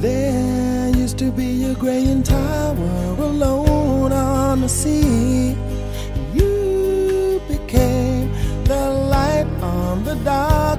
There used to be a graying tower alone on the sea.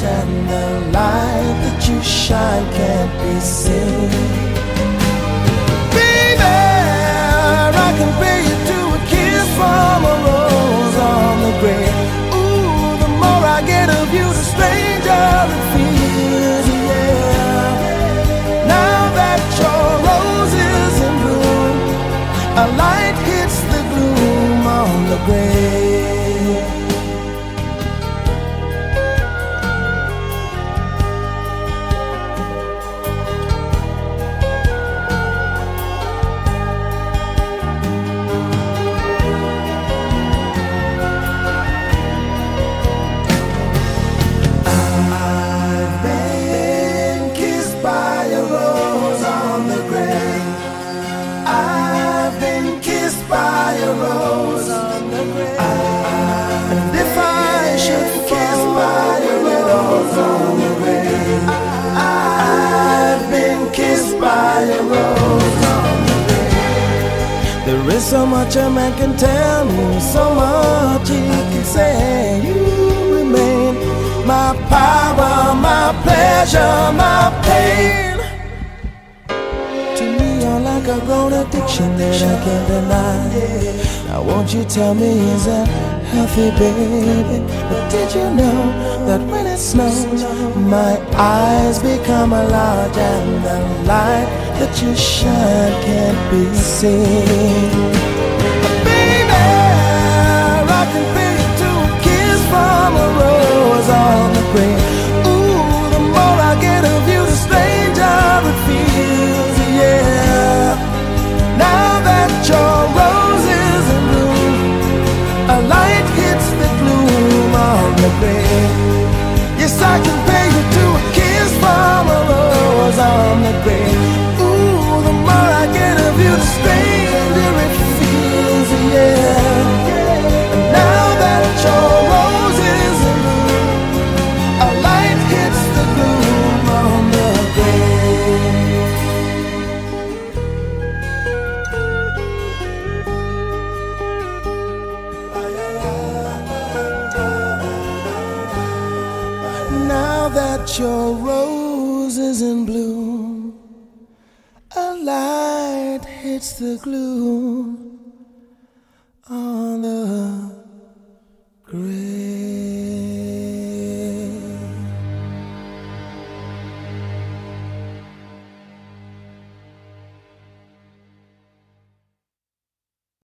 and the light that you shine can't be seen? There is so much a man can tell me, so much he can say. You remain my power, my pleasure, my pain. To me, you're like a grown addiction that I can't deny. Now, won't you tell me, is that healthy, baby? But did you know that when it snows, my eyes become large and the light that you shine can't be seen? that your rose is in bloom. A light hits the gloom on the grave.